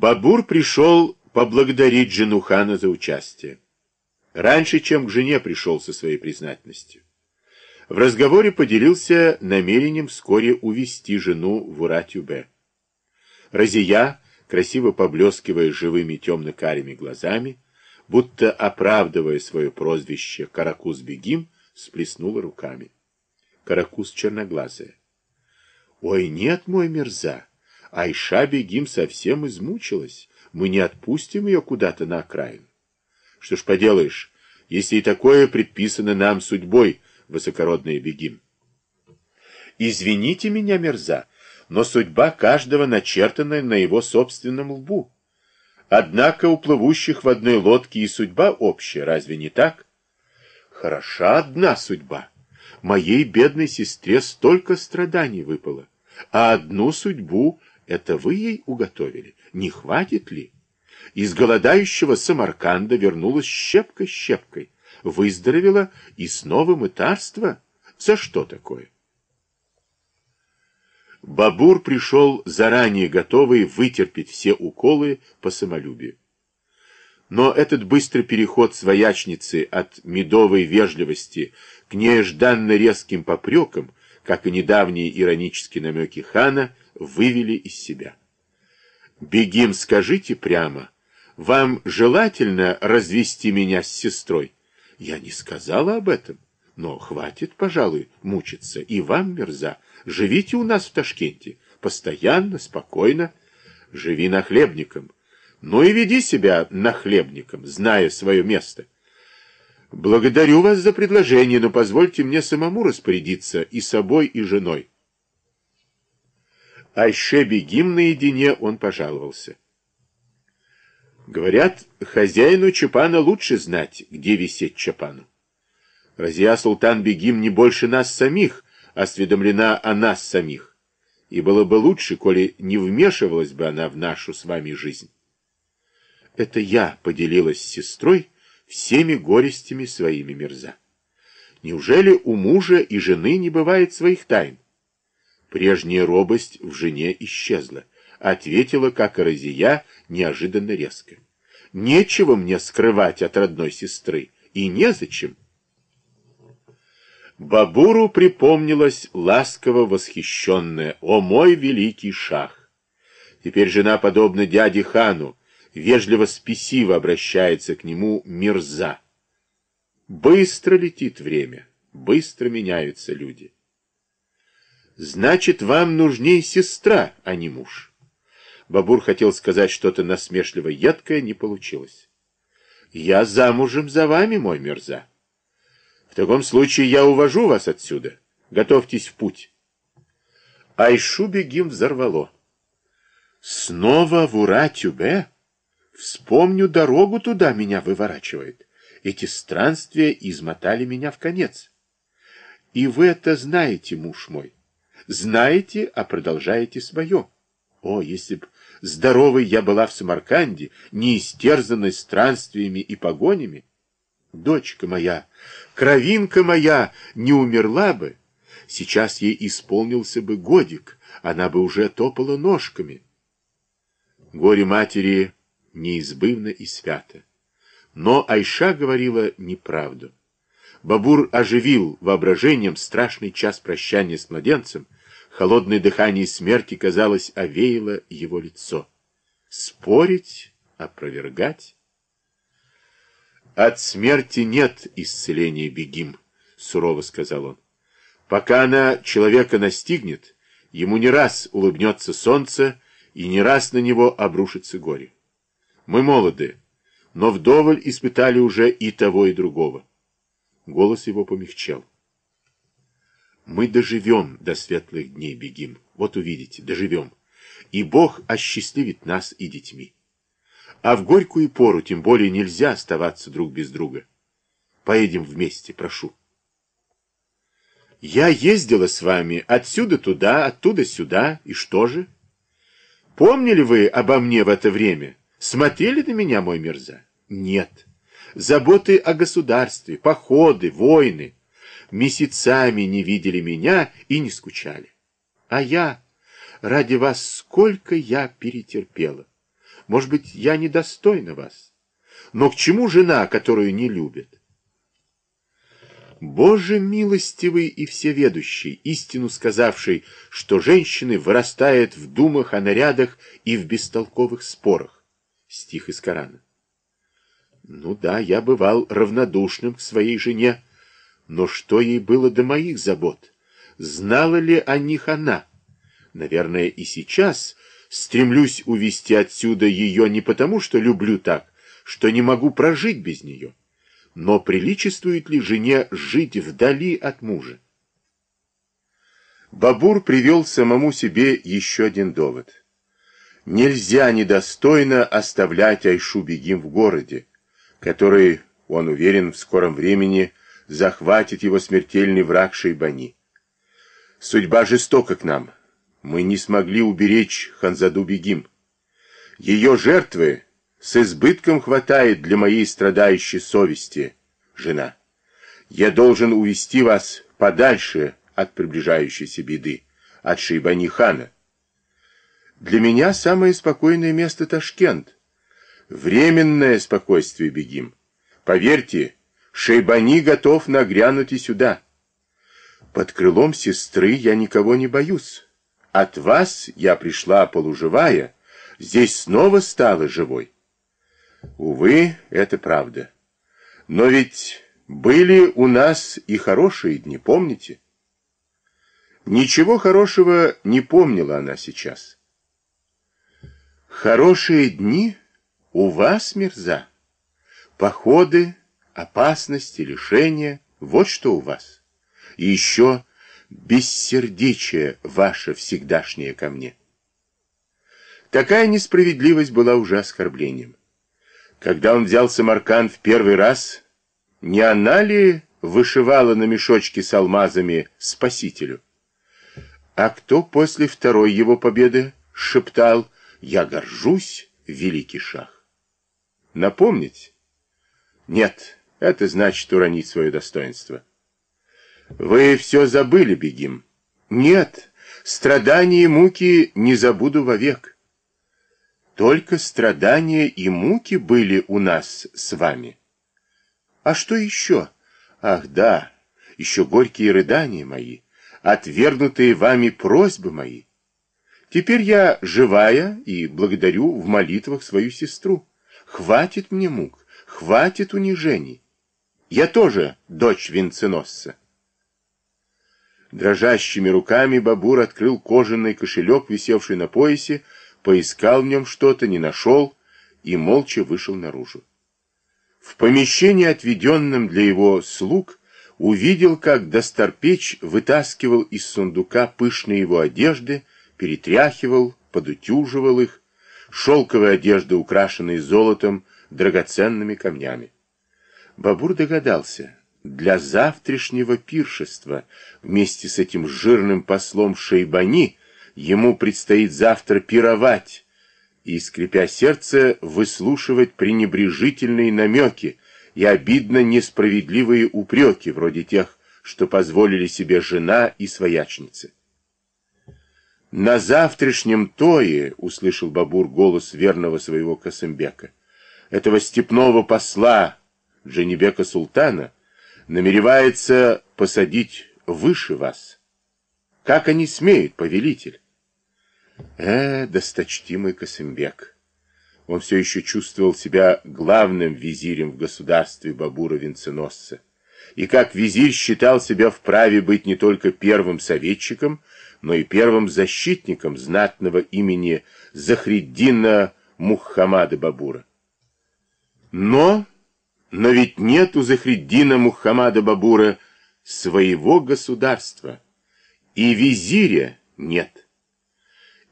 Бабур пришел поблагодарить жену хана за участие. Раньше, чем к жене пришел со своей признательностью. В разговоре поделился намерением вскоре увести жену в Уратюбе. Разия, красиво поблескивая живыми темно-карими глазами, будто оправдывая свое прозвище Каракуз-Бегим, сплеснула руками. Каракуз черноглазая. «Ой, нет, мой мерза, Айша-Бегим совсем измучилась. Мы не отпустим ее куда-то на окраину. Что ж поделаешь, если и такое предписано нам судьбой, высокородная Бегим. Извините меня, мерза, но судьба каждого начертана на его собственном лбу. Однако у плывущих в одной лодке и судьба общая, разве не так? Хороша одна судьба. Моей бедной сестре столько страданий выпало, а одну судьбу это вы ей уготовили. Не хватит ли? Из голодающего Самарканда вернулась щепка щепкой, выздоровела и снова мытарство. За что такое? Бабур пришел заранее готовый вытерпеть все уколы по самолюбию. Но этот быстрый переход своячницы от медовой вежливости к неожданно резким попрекам, как и недавние иронические намеки хана, вывели из себя. «Бегим, скажите прямо, вам желательно развести меня с сестрой?» «Я не сказала об этом, но хватит, пожалуй, мучиться. И вам, мерза, живите у нас в Ташкенте, постоянно, спокойно, живи нахлебником. Ну и веди себя нахлебником, зная свое место». Благодарю вас за предложение, но позвольте мне самому распорядиться и собой, и женой. Айше Бегим наедине он пожаловался. Говорят, хозяину Чапана лучше знать, где висеть Чапану. Разия Султан Бегим не больше нас самих осведомлена о нас самих, и было бы лучше, коли не вмешивалась бы она в нашу с вами жизнь. Это я поделилась с сестрой всеми горестями своими мерза. Неужели у мужа и жены не бывает своих тайн? Прежняя робость в жене исчезла. Ответила, как и Розия, неожиданно резко. Нечего мне скрывать от родной сестры, и незачем. Бабуру припомнилась ласково восхищенная «О мой великий шах!» Теперь жена, подобно дяде Хану, вежливо-спесиво обращается к нему Мирза. Быстро летит время, быстро меняются люди. Значит, вам нужнее сестра, а не муж. Бабур хотел сказать что-то насмешливо едкое, не получилось. Я замужем за вами, мой мерза. В таком случае я увожу вас отсюда. Готовьтесь в путь. Айшу бегим взорвало. Снова в Ура-Тюбе? Вспомню, дорогу туда меня выворачивает. Эти странствия измотали меня в конец. И вы это знаете, муж мой. Знаете, а продолжаете свое. О, если б здоровой я была в Самарканде, не истерзанной странствиями и погонями, дочка моя, кровинка моя не умерла бы, сейчас ей исполнился бы годик, она бы уже топала ножками. Горе матери неизбывно и свято. Но Айша говорила неправду. Бабур оживил воображением страшный час прощания с младенцем, Холодное дыхание смерти, казалось, овеяло его лицо. Спорить, опровергать? От смерти нет исцеления, бегим, сурово сказал он. Пока она человека настигнет, ему не раз улыбнется солнце, и не раз на него обрушится горе. Мы молоды, но вдоволь испытали уже и того, и другого. Голос его помягчел. Мы доживем до светлых дней, бегим. Вот увидите, доживем. И Бог осчастливит нас и детьми. А в горькую пору тем более нельзя оставаться друг без друга. Поедем вместе, прошу. Я ездила с вами отсюда туда, оттуда сюда, и что же? Помнили вы обо мне в это время? Смотрели на меня, мой мерза? Нет. Заботы о государстве, походы, войны месяцами не видели меня и не скучали. А я, ради вас, сколько я перетерпела. Может быть, я недостойна вас. Но к чему жена, которую не любит? Боже милостивый и всеведущий, истину сказавший, что женщины вырастают в думах о нарядах и в бестолковых спорах. Стих из Корана. Ну да, я бывал равнодушным к своей жене, но что ей было до моих забот? Знала ли о них она? Наверное, и сейчас стремлюсь увести отсюда ее не потому, что люблю так, что не могу прожить без нее, но приличествует ли жене жить вдали от мужа? Бабур привел самому себе еще один довод. Нельзя недостойно оставлять Айшу Бегим в городе, который, он уверен, в скором времени захватит его смертельный враг Шейбани. Судьба жестока к нам. Мы не смогли уберечь Ханзаду Бегим. Ее жертвы с избытком хватает для моей страдающей совести, жена. Я должен увести вас подальше от приближающейся беды, от Шейбани хана. Для меня самое спокойное место Ташкент. Временное спокойствие бегим. Поверьте, Шейбани готов нагрянуть и сюда. Под крылом сестры я никого не боюсь. От вас я пришла полуживая, здесь снова стала живой. Увы, это правда. Но ведь были у нас и хорошие дни, помните? Ничего хорошего не помнила она сейчас. Хорошие дни у вас, Мирза? Походы, опасности, лишения, вот что у вас. И еще бессердечие ваше всегдашнее ко мне. Такая несправедливость была уже оскорблением. Когда он взял Самарканд в первый раз, не она ли вышивала на мешочке с алмазами спасителю? А кто после второй его победы шептал «Я горжусь, великий шах»? Напомнить? Нет, это значит уронить свое достоинство. Вы все забыли, Бегим. Нет, страдания и муки не забуду вовек. Только страдания и муки были у нас с вами. А что еще? Ах, да, еще горькие рыдания мои, отвергнутые вами просьбы мои. Теперь я живая и благодарю в молитвах свою сестру. Хватит мне мук, хватит унижений. Я тоже дочь венценосца. Дрожащими руками Бабур открыл кожаный кошелек, висевший на поясе, поискал в нем что-то, не нашел и молча вышел наружу. В помещении, отведенном для его слуг, увидел, как Достарпеч вытаскивал из сундука пышные его одежды, перетряхивал, подутюживал их, шелковые одежды, украшенные золотом, драгоценными камнями. Бабур догадался, для завтрашнего пиршества вместе с этим жирным послом Шейбани Ему предстоит завтра пировать и, скрипя сердце, выслушивать пренебрежительные намеки и обидно несправедливые упреки, вроде тех, что позволили себе жена и своячницы. «На завтрашнем тое», — услышал Бабур голос верного своего Касымбека, «этого степного посла Джанибека Султана намеревается посадить выше вас. Как они смеют, повелитель?» Э, досточтимый Косымбек. Он все еще чувствовал себя главным визирем в государстве Бабура Венценосца. И как визирь считал себя вправе быть не только первым советчиком, но и первым защитником знатного имени Захриддина Мухаммада Бабура. Но, но ведь нет у Захриддина Мухаммада Бабура своего государства, и визиря нет.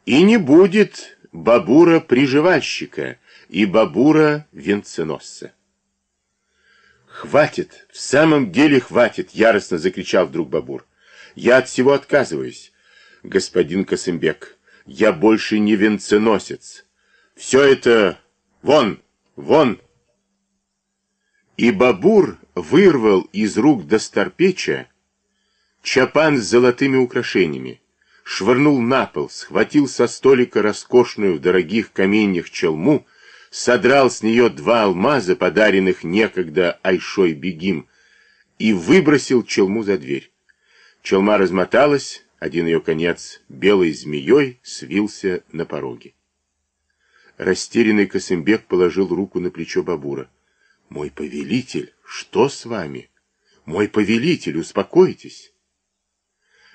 И не будет бабура-приживальщика и бабура-венценосца. «Хватит! В самом деле хватит!» — яростно закричал вдруг бабур. «Я от всего отказываюсь, господин Косымбек. Я больше не венценосец. Все это... Вон! Вон!» И бабур вырвал из рук Достарпеча чапан с золотыми украшениями, швырнул на пол, схватил со столика роскошную в дорогих каменьях челму, содрал с нее два алмаза, подаренных некогда Айшой Бегим, и выбросил челму за дверь. Челма размоталась, один ее конец белой змеей свился на пороге. Растерянный Косымбек положил руку на плечо Бабура. «Мой повелитель, что с вами? Мой повелитель, успокойтесь!»